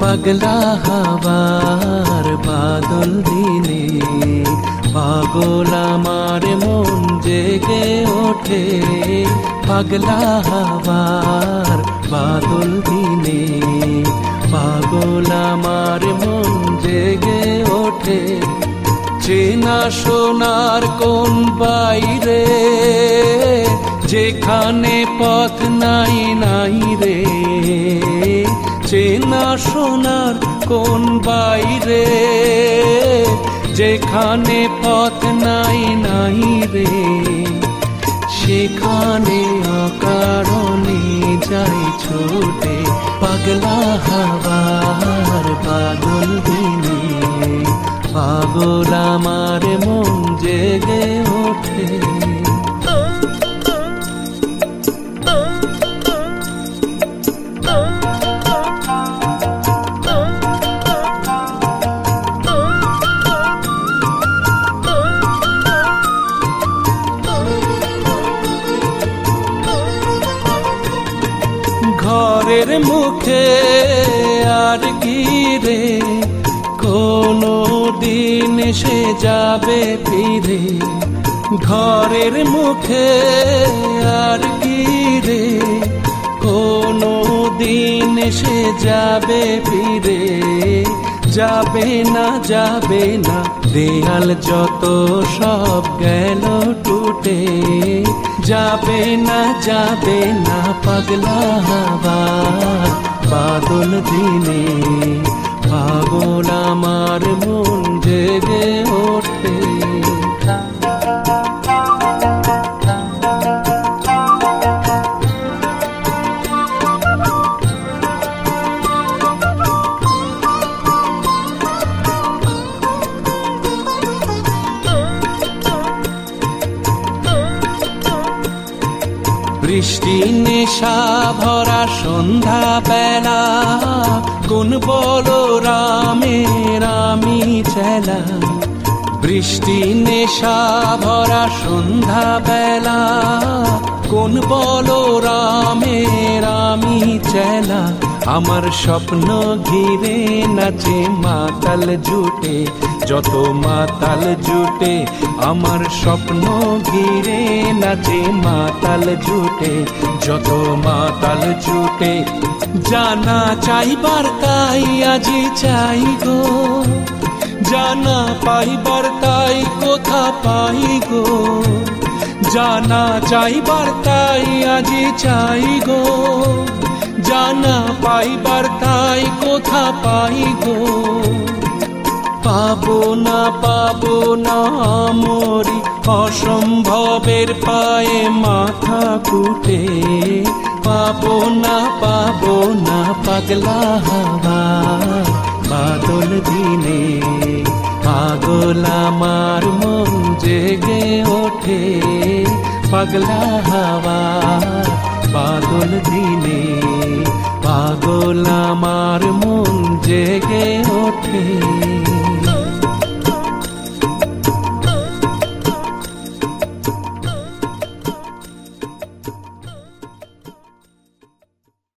পাগলা হাওয়ার বাদল দিনে পাগল আমার মন জেগে ওঠে। পাগলা হাওয়ার বাদল দিনে পাগল আমার মন জেগে ওঠে। চেনা সোনার কোন বাইরে? যেখানে পথ নাই নাই রে। চেনা সোনার কোন বাইরে? যেখানে পথ নাই নাই রে। সেখানে অকারণে যাই ছোটে, পাগলা হাওয়ার পাগল দিনে। পাগল আমার মন জেগে ওঠে। ঘরের মুখে আর কি রে? কোনো দিন সে যাবে ফিরে। ঘরের মুখে আর কি রে? কোনো দিন সে যাবে ফিরে। যাবে না যাবে না, দেয়াল যত সব গেল টুটে। যাবে না যাবে না পাগলা হাওয়া বাদল দিনে পাগল আমার মন জেগে ওঠে বৃষ্টি, নেশা ভরা সন্ধ্যা বেলা কোন বলো রামে রামি চেলা বৃষ্টি, নেশা ভরা সন্ধ্যা বেলা কোন বলো রামে আমি চেলা, আমার স্বপ্ন ঘিরে নাচে মাতাল জুটে। যত মাতাল জুটে, আমার স্বপ্ন ঘিরে নাচে মাতাল জুটে। যত মাতাল জুটে, জানা চাইবার তাই আজি চাই গো। জানা পাইবার তাই কোথা পাই গো। জানা চাইবার তাই আজি চাই গো। জানা পাইবার তাই কোথা পাই গো পাবো না পাবো না মরি অসম্ভবের পায়ে মাথা কুটে। পাবো না পাবো না পাগলা হাওয়া, বাদল দিনে। পাগল আমার মন জেগে ওঠে, পাগলা হাওয়া, বাদল দিনে। পাগল আমার মন জেগে ওঠে